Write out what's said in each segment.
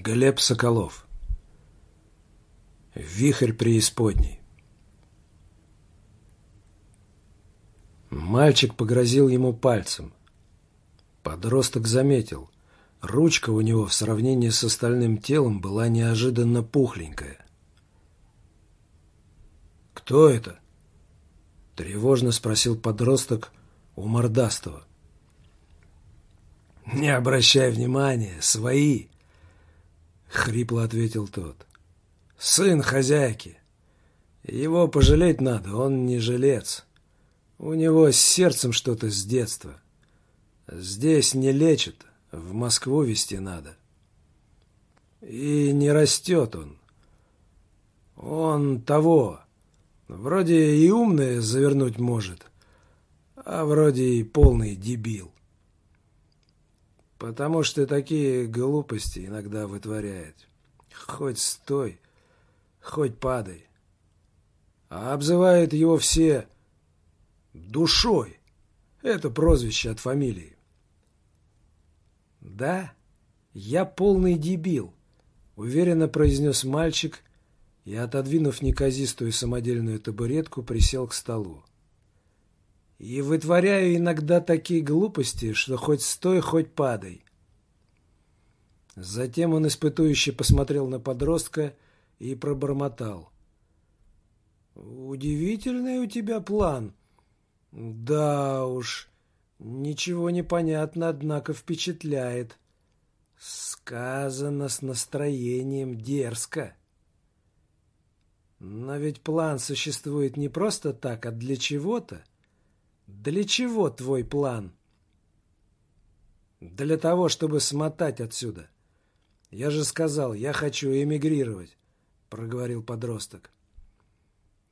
Глеб Соколов. Вихрь преисподней. Мальчик погрозил ему пальцем. Подросток заметил. Ручка у него в сравнении с остальным телом была неожиданно пухленькая. «Кто это?» — тревожно спросил подросток у Мордастого. «Не обращай внимания, свои!» — хрипло ответил тот. «Сын хозяйки. Его пожалеть надо, он не жилец. У него с сердцем что-то с детства. Здесь не лечат, в Москву везти надо. И не растет он. Он того. Вроде и умное завернуть может, а вроде и полный дебил потому что такие глупости иногда вытворяет. Хоть стой, хоть падай. А обзывают его все душой. Это прозвище от фамилии. «Да, я полный дебил», — уверенно произнес мальчик и, отодвинув неказистую самодельную табуретку, присел к столу. И вытворяю иногда такие глупости, что хоть стой, хоть падай. Затем он испытующе посмотрел на подростка и пробормотал. «Удивительный у тебя план. Да уж, ничего не понятно, однако впечатляет. Сказано с настроением дерзко. Но ведь план существует не просто так, а для чего-то. Для чего твой план? Для того, чтобы смотать отсюда. Я же сказал, я хочу эмигрировать, проговорил подросток.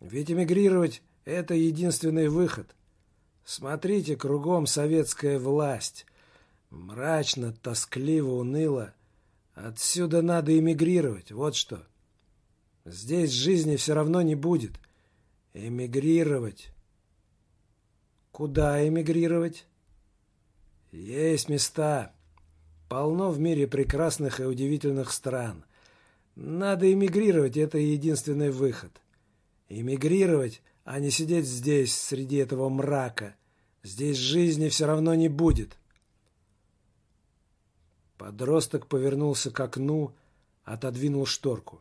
Ведь эмигрировать – это единственный выход. Смотрите, кругом советская власть. Мрачно, тоскливо, уныло. Отсюда надо эмигрировать, вот что. Здесь жизни все равно не будет. Эмигрировать. Куда эмигрировать? Есть места. Полно в мире прекрасных и удивительных стран. Надо эмигрировать, это единственный выход. Эмигрировать, а не сидеть здесь, среди этого мрака. Здесь жизни все равно не будет. Подросток повернулся к окну, отодвинул шторку.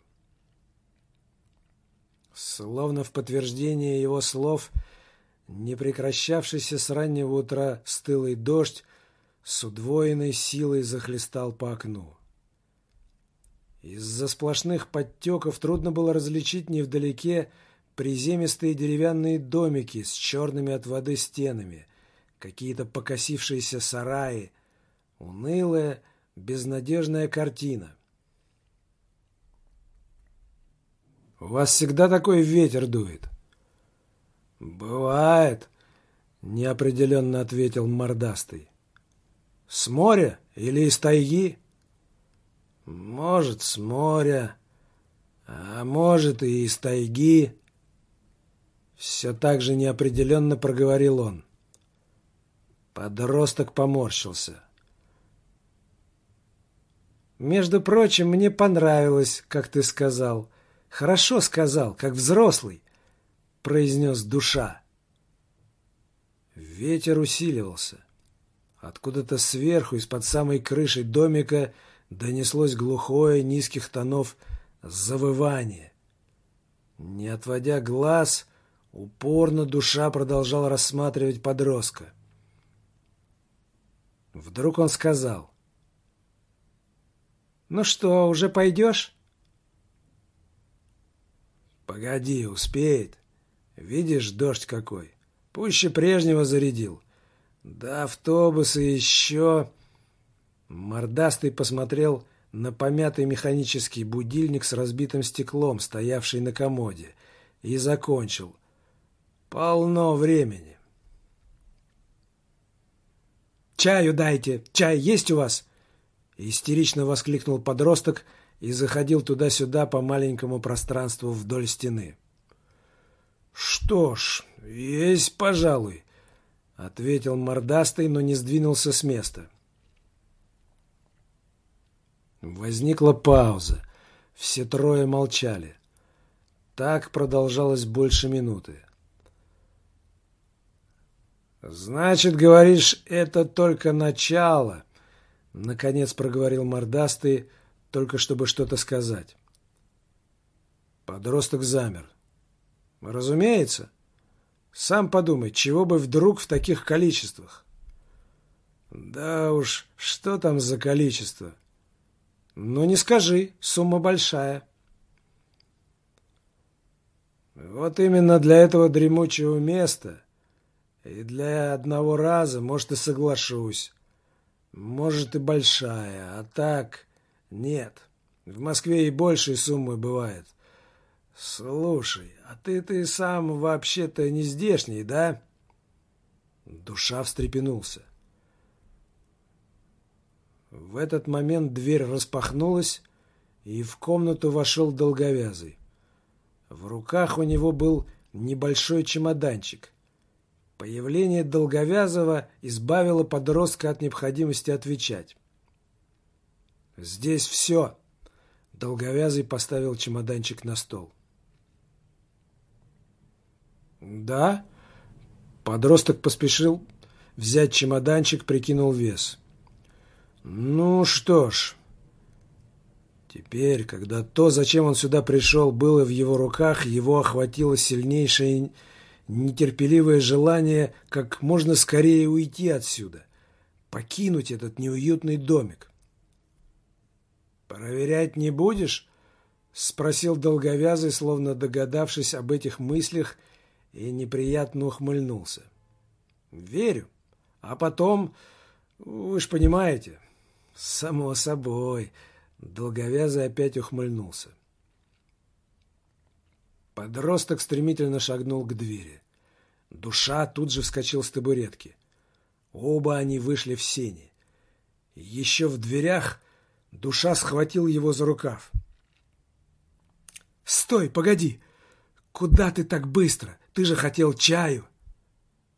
Словно в подтверждение его слов – Непрекращавшийся с раннего утра стылый дождь с удвоенной силой захлестал по окну. Из-за сплошных подтеков трудно было различить невдалеке приземистые деревянные домики с черными от воды стенами, какие-то покосившиеся сараи, унылая, безнадежная картина. «У вас всегда такой ветер дует?» «Бывает», — неопределенно ответил мордастый. «С моря или из тайги?» «Может, с моря, а может и из тайги». Все так же неопределенно проговорил он. Подросток поморщился. «Между прочим, мне понравилось, как ты сказал. Хорошо сказал, как взрослый произнес душа. Ветер усиливался. Откуда-то сверху, из-под самой крыши домика, донеслось глухое низких тонов завывание. Не отводя глаз, упорно душа продолжала рассматривать подростка. Вдруг он сказал. «Ну что, уже пойдешь?» «Погоди, успеет. Видишь, дождь какой. Пуще прежнего зарядил. Да автобусы еще... Мордастый посмотрел на помятый механический будильник с разбитым стеклом, стоявший на комоде, и закончил. Полно времени. «Чаю дайте! Чай есть у вас?» Истерично воскликнул подросток и заходил туда-сюда по маленькому пространству вдоль стены. «Что ж, есть, пожалуй», — ответил мордастый, но не сдвинулся с места. Возникла пауза. Все трое молчали. Так продолжалось больше минуты. «Значит, говоришь, это только начало?» Наконец проговорил мордастый, только чтобы что-то сказать. Подросток замер. «Разумеется. Сам подумай, чего бы вдруг в таких количествах?» «Да уж, что там за количество?» «Ну не скажи, сумма большая». «Вот именно для этого дремучего места и для одного раза, может, и соглашусь. Может, и большая, а так нет. В Москве и большей суммы бывает. Слушай, а ты-ты сам вообще-то не здешний, да?» Душа встрепенулся. В этот момент дверь распахнулась, и в комнату вошел долговязый. В руках у него был небольшой чемоданчик. Появление долговязого избавило подростка от необходимости отвечать. «Здесь все!» Долговязый поставил чемоданчик на стол. «Да?» Подросток поспешил взять чемоданчик, прикинул вес. Ну что ж, теперь, когда то, зачем он сюда пришел, было в его руках, его охватило сильнейшее нетерпеливое желание как можно скорее уйти отсюда, покинуть этот неуютный домик. «Проверять не будешь?» — спросил долговязый, словно догадавшись об этих мыслях, и неприятно ухмыльнулся. «Верю. А потом, вы ж понимаете, «Само собой!» Долговязый опять ухмыльнулся. Подросток стремительно шагнул к двери. Душа тут же вскочил с табуретки. Оба они вышли в сени. Еще в дверях душа схватил его за рукав. «Стой, погоди! Куда ты так быстро? Ты же хотел чаю!»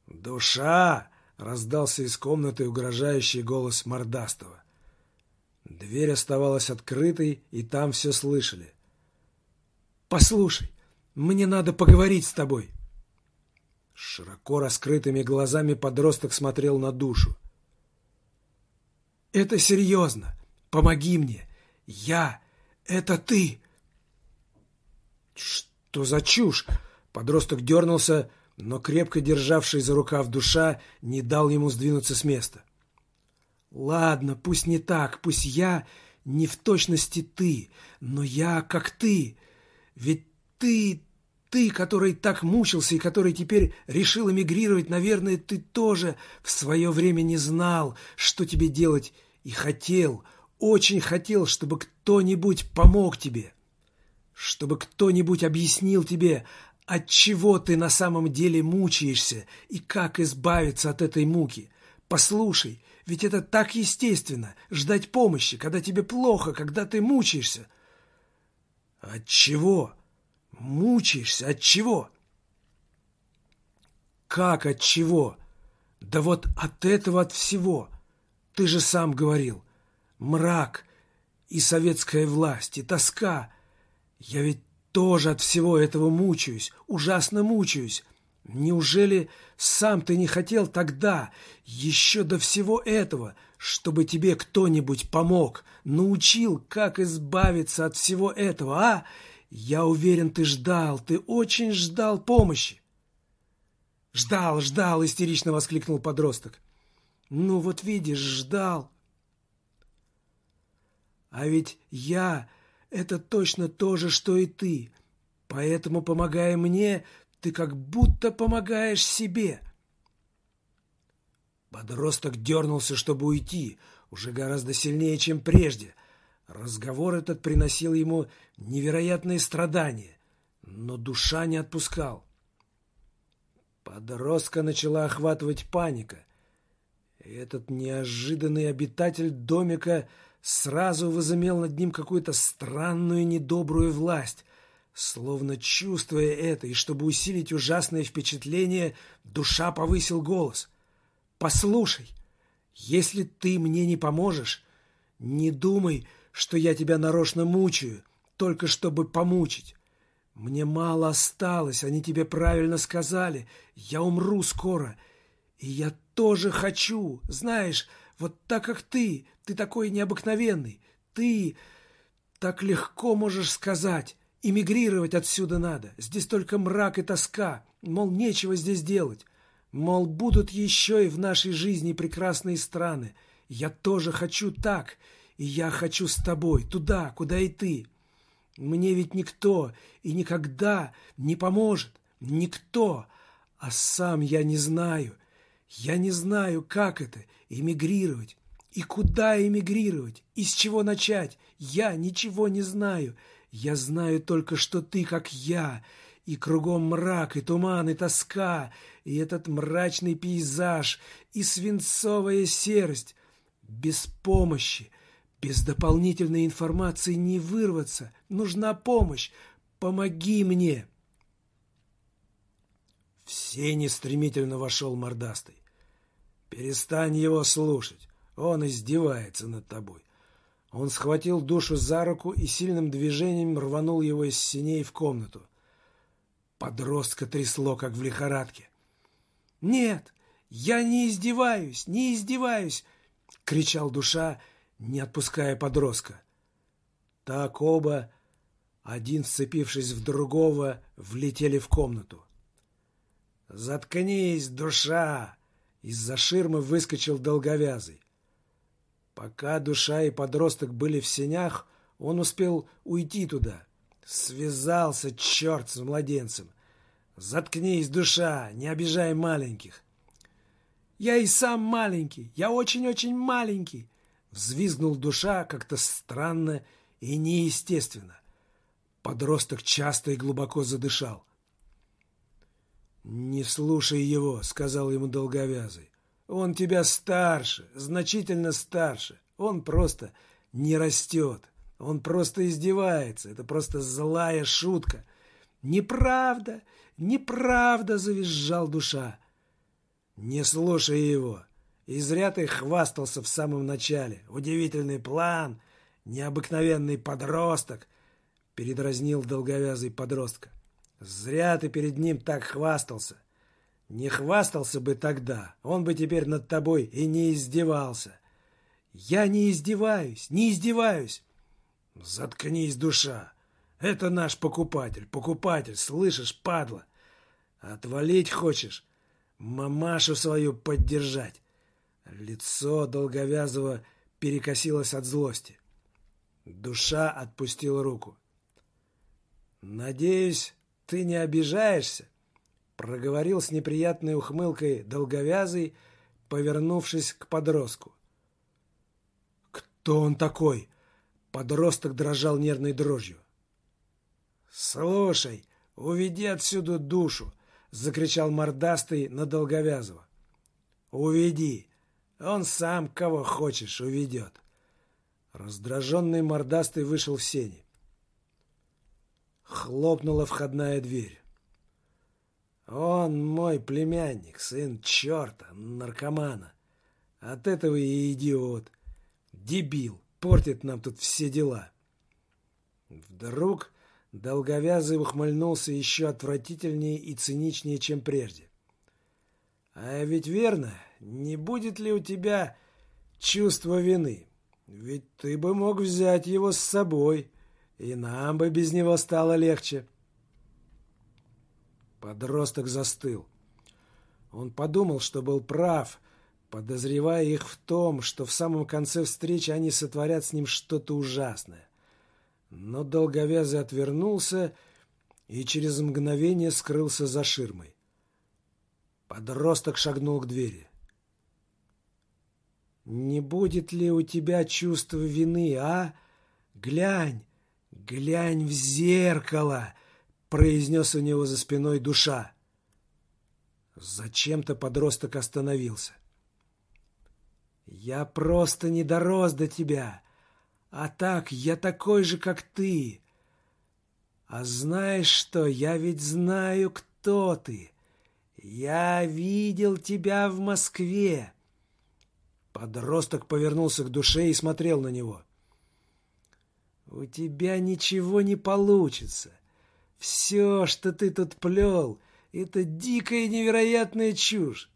«Душа!» — раздался из комнаты угрожающий голос Мордастова. Дверь оставалась открытой, и там все слышали. «Послушай, мне надо поговорить с тобой!» Широко раскрытыми глазами подросток смотрел на душу. «Это серьезно! Помоги мне! Я! Это ты!» «Что за чушь?» Подросток дернулся, но крепко державший за рукав душа не дал ему сдвинуться с места. Ладно, пусть не так, пусть я не в точности ты, но я как ты. Ведь ты, ты, который так мучился и который теперь решил эмигрировать, наверное, ты тоже в свое время не знал, что тебе делать, и хотел, очень хотел, чтобы кто-нибудь помог тебе, чтобы кто-нибудь объяснил тебе, от чего ты на самом деле мучаешься и как избавиться от этой муки. Послушай, ведь это так естественно — ждать помощи, когда тебе плохо, когда ты мучаешься. От чего? Мучаешься от чего? Как от чего? Да вот от этого, от всего. Ты же сам говорил. Мрак и советская власть, и тоска. Я ведь тоже от всего этого мучаюсь, ужасно мучаюсь. Неужели сам ты не хотел тогда, еще до всего этого, чтобы тебе кто-нибудь помог, научил, как избавиться от всего этого, а? Я уверен, ты ждал, ты очень ждал помощи. «Ждал, ждал!» — истерично воскликнул подросток. «Ну вот видишь, ждал!» «А ведь я — это точно то же, что и ты, поэтому, помогая мне, ты как будто помогаешь себе. Подросток дернулся, чтобы уйти, уже гораздо сильнее, чем прежде. Разговор этот приносил ему невероятные страдания, но душа не отпускал. Подростка начала охватывать паника. Этот неожиданный обитатель домика сразу возымел над ним какую-то странную недобрую власть, Словно чувствуя это, и чтобы усилить ужасное впечатление, душа повысил голос. «Послушай, если ты мне не поможешь, не думай, что я тебя нарочно мучаю, только чтобы помучить. Мне мало осталось, они тебе правильно сказали. Я умру скоро. И я тоже хочу, знаешь, вот так как ты, ты такой необыкновенный. Ты так легко можешь сказать. Эмигрировать отсюда надо. Здесь только мрак и тоска. Мол, нечего здесь делать. Мол, будут еще и в нашей жизни прекрасные страны. Я тоже хочу так. И я хочу с тобой, туда, куда и ты. Мне ведь никто и никогда не поможет. Никто. А сам я не знаю. Я не знаю, как это — эмигрировать. И куда эмигрировать? И с чего начать? Я ничего не знаю. Я знаю только, что ты как я. И кругом мрак, и туман, и тоска, и этот мрачный пейзаж, и свинцовая серость. Без помощи, без дополнительной информации не вырваться. Нужна помощь. Помоги мне. В стремительно вошел мордастый. Перестань его слушать. Он издевается над тобой. Он схватил душу за руку и сильным движением рванул его из синей в комнату. Подростка трясло, как в лихорадке. «Нет, я не издеваюсь, не издеваюсь!» — кричал душа, не отпуская подростка. Так оба, один сцепившись в другого, влетели в комнату. «Заткнись, душа!» Из-за ширмы выскочил долговязый. Пока душа и подросток были в сенях, он успел уйти туда. Связался, черт, с младенцем. «Заткнись, душа, не обижай маленьких!» «Я и сам маленький, я очень-очень маленький!» Взвизгнул душа как-то странно и неестественно. Подросток часто и глубоко задышал. «Не слушай его», — сказал ему долговязый. «Он тебя старше, значительно старше. Он просто не растет. Он просто издевается. Это просто злая шутка». «Неправда! Неправда!» — завизжал душа. «Не слушай его. И зря ты хвастался в самом начале. Удивительный план, необыкновенный подросток, передразнил долговязый подростка. Зря ты перед ним так хвастался. Не хвастался бы тогда, он бы теперь над тобой и не издевался. Я не издеваюсь, не издеваюсь. Заткнись, душа. Это наш покупатель, покупатель, слышишь, падла. Отвалить хочешь? Мамашу свою поддержать. Лицо долговязого перекосилось от злости. Душа отпустила руку. «Надеюсь, ты не обижаешься?» Проговорил с неприятной ухмылкой долговязый, повернувшись к подростку. «Кто он такой?» Подросток дрожал нервной дрожью. «Слушай, уведи отсюда душу!» — закричал мордастый на Долговязова. «Уведи! Он сам кого хочешь уведет. Раздраженный мордастый вышел в сени. Хлопнула входная дверь. Он мой племянник, сын черта, наркомана. От этого и идиот. Дебил, портит нам тут все дела. Вдруг долговязый ухмыльнулся еще отвратительнее и циничнее, чем прежде. А ведь верно, не будет ли у тебя чувства вины? Ведь ты бы мог взять его с собой, и нам бы без него стало легче. Подросток застыл. Он подумал, что был прав, подозревая их в том, что в самом конце встречи они сотворят с ним что-то ужасное. Но долговязый отвернулся и через мгновение скрылся за ширмой. Подросток шагнул к двери. «Не будет ли у тебя чувства вины, а? Глянь, глянь в зеркало!» произнес у него за спиной душа. Зачем-то подросток остановился. «Я просто не дорос до тебя, а так я такой же, как ты. А знаешь что, я ведь знаю, кто ты. «Я видел тебя в Москве!» Подросток повернулся к душе и смотрел на него. У тебя ничего не получится. Все, что ты тут плел, это дикая невероятная чушь.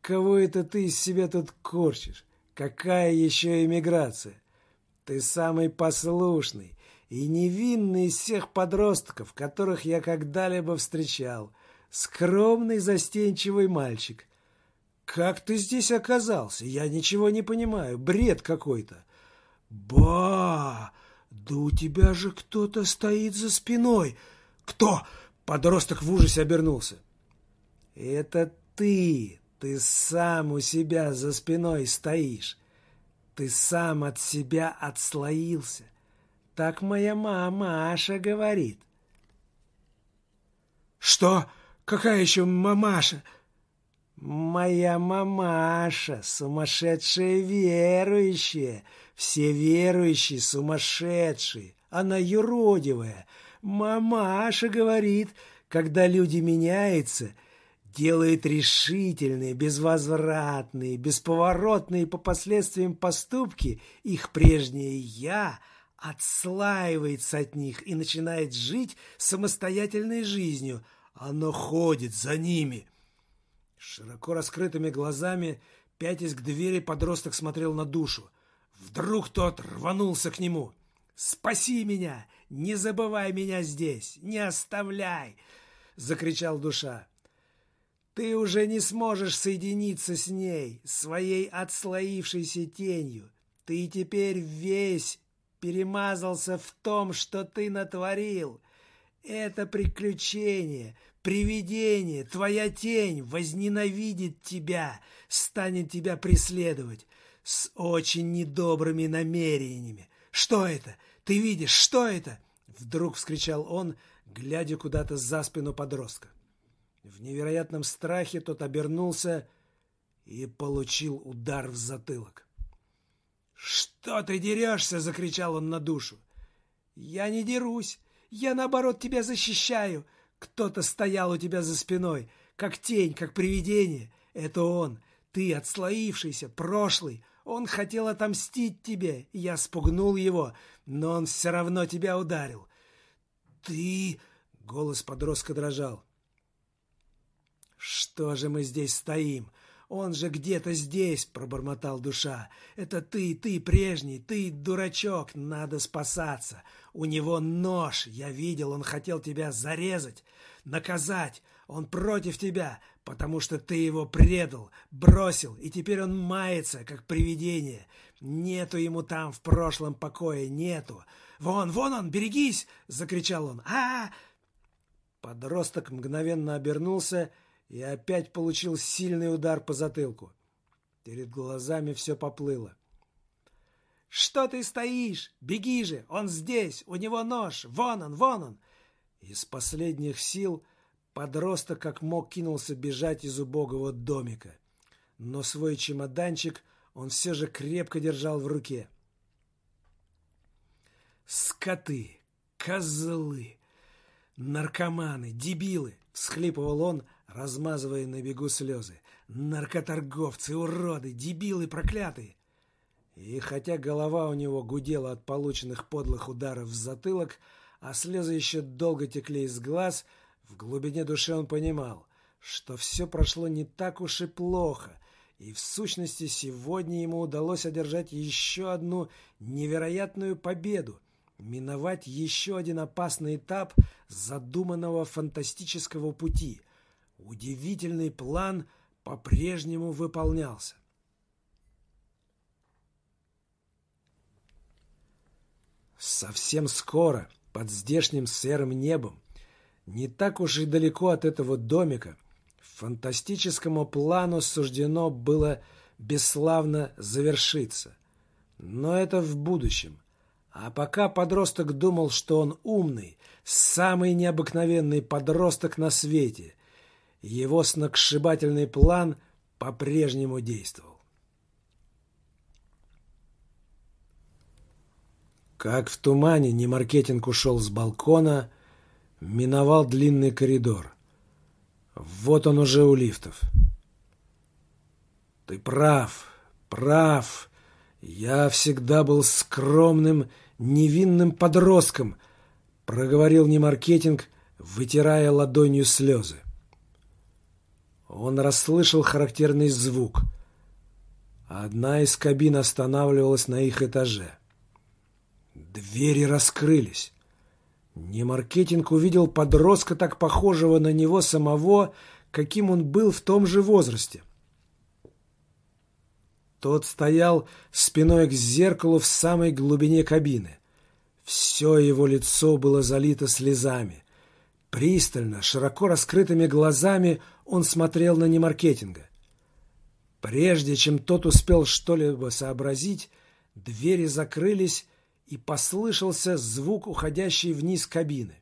Кого это ты из себя тут корчишь? Какая еще эмиграция? Ты самый послушный и невинный из всех подростков, которых я когда-либо встречал. Скромный, застенчивый мальчик. Как ты здесь оказался? Я ничего не понимаю. Бред какой-то. Ба! Да у тебя же кто-то стоит за спиной. Кто? Подросток в ужасе обернулся. Это ты. Ты сам у себя за спиной стоишь. Ты сам от себя отслоился. Так моя мама Аша говорит. Что? Какая еще мамаша? Моя мамаша, сумасшедшая верующая. Все верующие сумасшедшие. Она юродивая. Мамаша говорит, когда люди меняются, делает решительные, безвозвратные, бесповоротные по последствиям поступки, их прежнее «я» отслаивается от них и начинает жить самостоятельной жизнью. Оно ходит за ними. Широко раскрытыми глазами, пятясь к двери, подросток смотрел на душу. Вдруг тот рванулся к нему. «Спаси меня! Не забывай меня здесь! Не оставляй!» — закричал душа. Ты уже не сможешь соединиться с ней, своей отслоившейся тенью. Ты теперь весь перемазался в том, что ты натворил. Это приключение, привидение, твоя тень возненавидит тебя, станет тебя преследовать с очень недобрыми намерениями. Что это? Ты видишь, что это? Вдруг вскричал он, глядя куда-то за спину подростка. В невероятном страхе тот обернулся и получил удар в затылок. «Что ты дерешься?» — закричал он на душу. «Я не дерусь. Я, наоборот, тебя защищаю. Кто-то стоял у тебя за спиной, как тень, как привидение. Это он. Ты, отслоившийся, прошлый. Он хотел отомстить тебе, я спугнул его, но он все равно тебя ударил. Ты...» — голос подростка дрожал. «Что же мы здесь стоим? Он же где-то здесь!» — пробормотал душа. «Это ты, ты прежний, ты дурачок! Надо спасаться! У него нож! Я видел, он хотел тебя зарезать, наказать! Он против тебя, потому что ты его предал, бросил, и теперь он мается, как привидение. Нету ему там в прошлом покоя, нету! Вон, вон он, берегись!» — закричал он. а, -а, Подросток мгновенно обернулся и опять получил сильный удар по затылку. Перед глазами все поплыло. «Что ты стоишь? Беги же! Он здесь! У него нож! Вон он! Вон он!» Из последних сил подросток как мог кинулся бежать из убогого домика. Но свой чемоданчик он все же крепко держал в руке. «Скоты! Козлы! Наркоманы! Дебилы!» — всхлипывал он, размазывая на бегу слезы. «Наркоторговцы, уроды, дебилы проклятые!» И хотя голова у него гудела от полученных подлых ударов в затылок, а слезы еще долго текли из глаз, в глубине души он понимал, что все прошло не так уж и плохо, и в сущности сегодня ему удалось одержать еще одну невероятную победу, миновать еще один опасный этап задуманного фантастического пути – Удивительный план по-прежнему выполнялся. Совсем скоро, под здешним серым небом, не так уж и далеко от этого домика, фантастическому плану суждено было бесславно завершиться. Но это в будущем. А пока подросток думал, что он умный, самый необыкновенный подросток на свете, его сногсшибательный план по-прежнему действовал. Как в тумане Немаркетинг ушел с балкона, миновал длинный коридор. Вот он уже у лифтов. «Ты прав, прав. Я всегда был скромным, невинным подростком, проговорил Немаркетинг, вытирая ладонью слезы. Он расслышал характерный звук. Одна из кабин останавливалась на их этаже. Двери раскрылись. Немаркетинг увидел подростка, так похожего на него самого, каким он был в том же возрасте. Тот стоял спиной к зеркалу в самой глубине кабины. Все его лицо было залито слезами. Пристально, широко раскрытыми глазами он смотрел на немаркетинга. Прежде чем тот успел что-либо сообразить, двери закрылись, и послышался звук уходящей вниз кабины.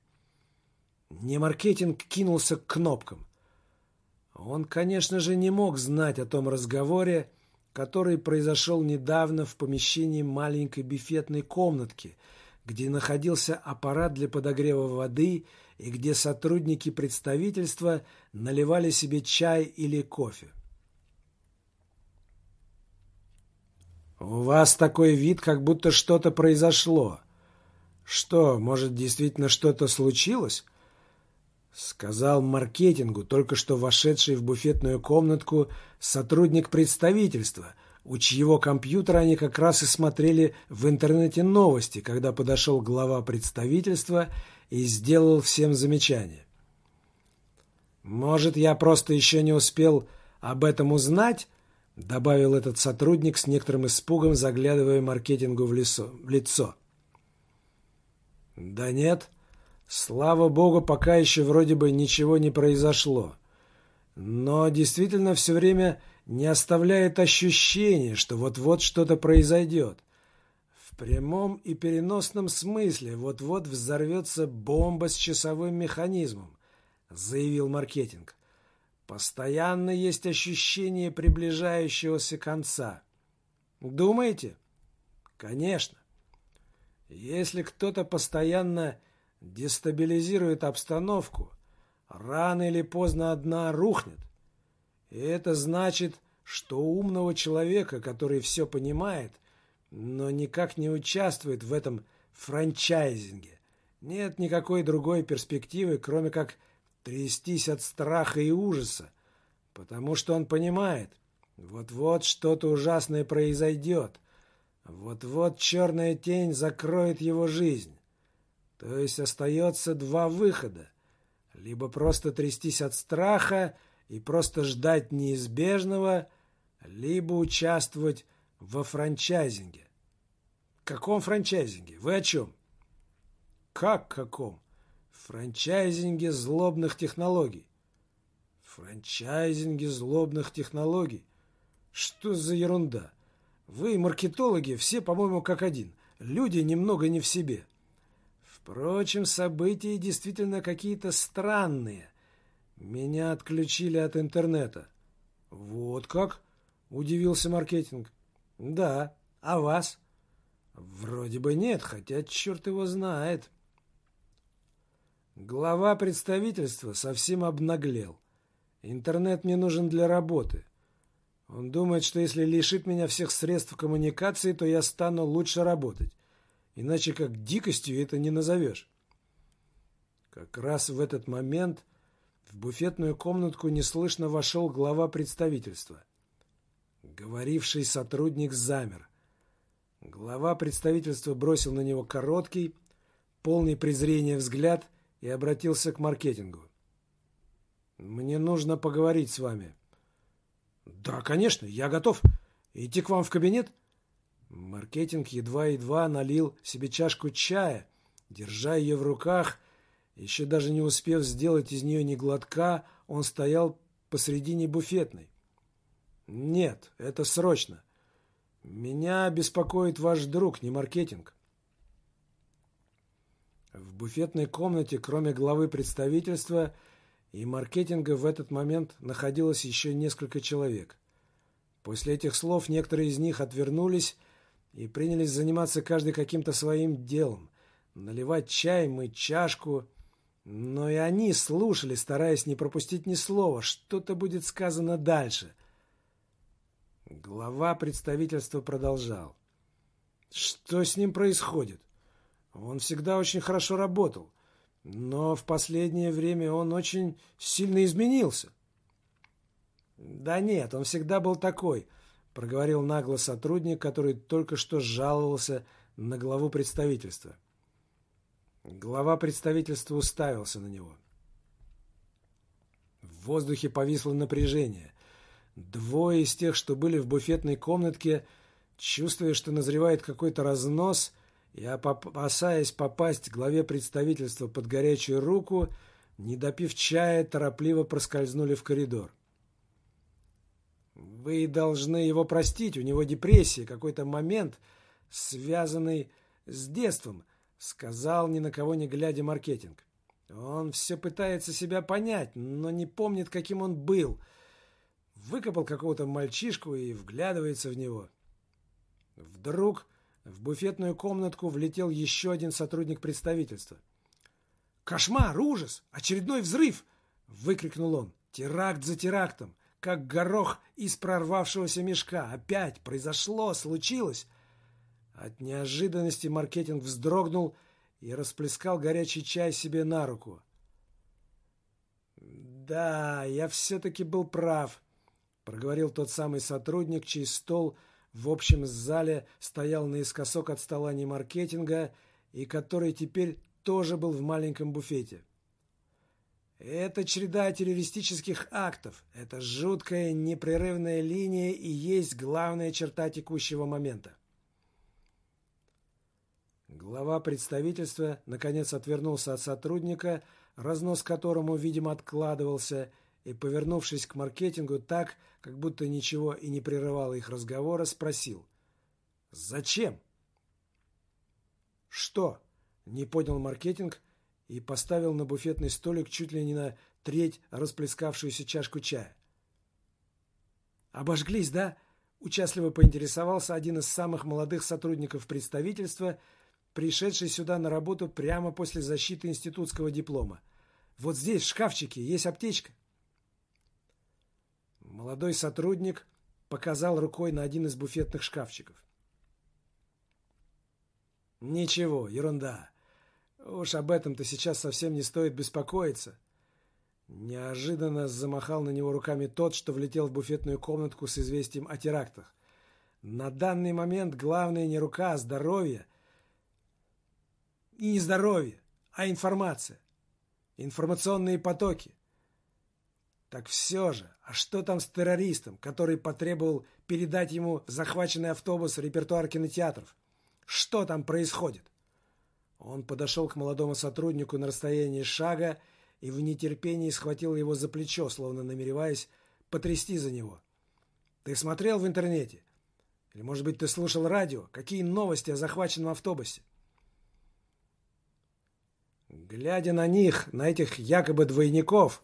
Немаркетинг кинулся к кнопкам. Он, конечно же, не мог знать о том разговоре, который произошел недавно в помещении маленькой бифетной комнатки, где находился аппарат для подогрева воды и где сотрудники представительства наливали себе чай или кофе. «У вас такой вид, как будто что-то произошло. Что, может, действительно что-то случилось?» Сказал маркетингу, только что вошедший в буфетную комнатку сотрудник представительства, у чьего компьютера они как раз и смотрели в интернете новости, когда подошел глава представительства и сделал всем замечание. «Может, я просто еще не успел об этом узнать?» добавил этот сотрудник с некоторым испугом, заглядывая маркетингу в, лицо. в лицо. «Да нет, слава богу, пока еще вроде бы ничего не произошло. Но действительно все время не оставляет ощущения, что вот-вот что-то произойдет. Прямом и переносном смысле вот-вот взорвется бомба с часовым механизмом», заявил маркетинг. Постоянно есть ощущение приближающегося конца. Думаете? Конечно. Если кто-то постоянно дестабилизирует обстановку, рано или поздно одна рухнет. И это значит, что умного человека, который все понимает, но никак не участвует в этом франчайзинге, нет никакой другой перспективы, кроме как трястись от страха и ужаса, потому что он понимает, вот-вот что-то ужасное произойдет, вот-вот черная тень закроет его жизнь. То есть остается два выхода. Либо просто трястись от страха и просто ждать неизбежного, либо участвовать во франчайзинге. Каком франчайзинге? Вы о чем? Как каком? Франчайзинге злобных технологий. Франчайзинге злобных технологий? Что за ерунда? Вы, маркетологи, все, по-моему, как один. Люди немного не в себе. Впрочем, события действительно какие-то странные. Меня отключили от интернета. Вот как? Удивился маркетинг. Да, а вас? Вроде бы нет, хотя черт его знает. Глава представительства совсем обнаглел. Интернет мне нужен для работы. Он думает, что если лишит меня всех средств коммуникации, то я стану лучше работать. Иначе как дикостью это не назовешь. Как раз в этот момент в буфетную комнатку неслышно вошел глава представительства. Говоривший сотрудник замер. Глава представительства бросил на него короткий, полный презрения взгляд – и обратился к маркетингу. «Мне нужно поговорить с вами». «Да, конечно, я готов. Идти к вам в кабинет?» Маркетинг едва-едва налил себе чашку чая, держа ее в руках, еще даже не успев сделать из нее ни глотка, он стоял посредине буфетной. «Нет, это срочно. Меня беспокоит ваш друг, не маркетинг. В буфетной комнате, кроме главы представительства и маркетинга, в этот момент находилось еще несколько человек. После этих слов некоторые из них отвернулись и принялись заниматься каждый каким-то своим делом. Наливать чай, мыть чашку. Но и они слушали, стараясь не пропустить ни слова. Что-то будет сказано дальше. Глава представительства продолжал. Что с ним происходит? Он всегда очень хорошо работал, но в последнее время он очень сильно изменился. «Да нет, он всегда был такой», — проговорил нагло сотрудник, который только что жаловался на главу представительства. Глава представительства уставился на него. В воздухе повисло напряжение. Двое из тех, что были в буфетной комнатке, чувствуя, что назревает какой-то разнос, и опасаясь попасть главе представительства под горячую руку, не допив чая, торопливо проскользнули в коридор. Вы должны его простить, у него депрессия, какой-то момент, связанный с детством, сказал ни на кого не глядя маркетинг. Он все пытается себя понять, но не помнит, каким он был. Выкопал какого-то мальчишку и вглядывается в него. Вдруг в буфетную комнатку влетел еще один сотрудник представительства. «Кошмар! Ужас! Очередной взрыв!» — выкрикнул он. «Теракт за терактом! как горох из прорвавшегося мешка. Опять произошло, случилось. От неожиданности маркетинг вздрогнул и расплескал горячий чай себе на руку. «Да, я все-таки был прав», — проговорил тот самый сотрудник, чей стол в общем зале стоял наискосок от стола не маркетинга и который теперь тоже был в маленьком буфете. Это череда террористических актов. Это жуткая непрерывная линия и есть главная черта текущего момента. Глава представительства наконец отвернулся от сотрудника, разнос которому, видимо, откладывался, и, повернувшись к маркетингу так, как будто ничего и не прерывало их разговора, спросил. «Зачем?» «Что?» — не понял маркетинг, и поставил на буфетный столик чуть ли не на треть расплескавшуюся чашку чая. «Обожглись, да?» – участливо поинтересовался один из самых молодых сотрудников представительства, пришедший сюда на работу прямо после защиты институтского диплома. «Вот здесь, в шкафчике, есть аптечка». Молодой сотрудник показал рукой на один из буфетных шкафчиков. «Ничего, ерунда. Уж об этом-то сейчас совсем не стоит беспокоиться. Неожиданно замахал на него руками тот, что влетел в буфетную комнатку с известием о терактах. На данный момент главное не рука, а здоровье. И не здоровье, а информация. Информационные потоки. Так все же, а что там с террористом, который потребовал передать ему захваченный автобус репертуар кинотеатров? Что там происходит? Он подошел к молодому сотруднику на расстоянии шага и в нетерпении схватил его за плечо, словно намереваясь потрясти за него. «Ты смотрел в интернете? Или, может быть, ты слушал радио? Какие новости о захваченном автобусе?» Глядя на них, на этих якобы двойников,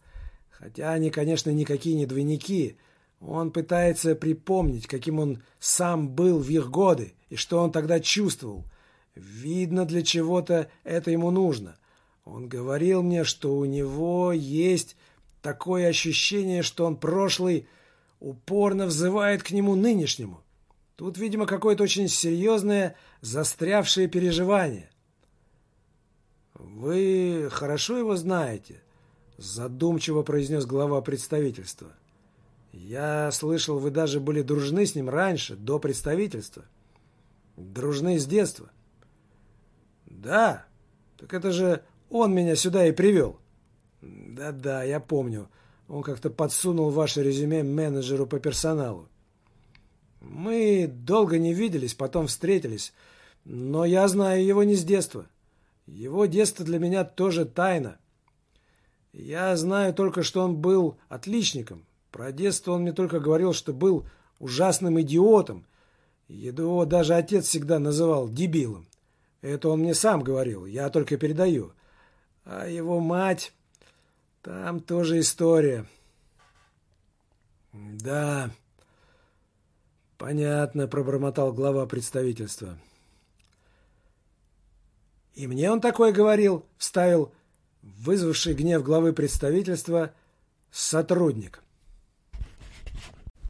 хотя они, конечно, никакие не двойники, он пытается припомнить, каким он сам был в их годы и что он тогда чувствовал – Видно, для чего-то это ему нужно. Он говорил мне, что у него есть такое ощущение, что он прошлый упорно взывает к нему нынешнему. Тут, видимо, какое-то очень серьезное застрявшее переживание. «Вы хорошо его знаете?» – задумчиво произнес глава представительства. «Я слышал, вы даже были дружны с ним раньше, до представительства. Дружны с детства. «Да? Так это же он меня сюда и привел». «Да-да, я помню. Он как-то подсунул ваше резюме менеджеру по персоналу. Мы долго не виделись, потом встретились, но я знаю его не с детства. Его детство для меня тоже тайна. Я знаю только, что он был отличником. Про детство он мне только говорил, что был ужасным идиотом. Его даже отец всегда называл дебилом. Это он мне сам говорил, я только передаю. А его мать... Там тоже история. Да, понятно, пробормотал глава представительства. И мне он такое говорил, вставил вызвавший гнев главы представительства сотрудник.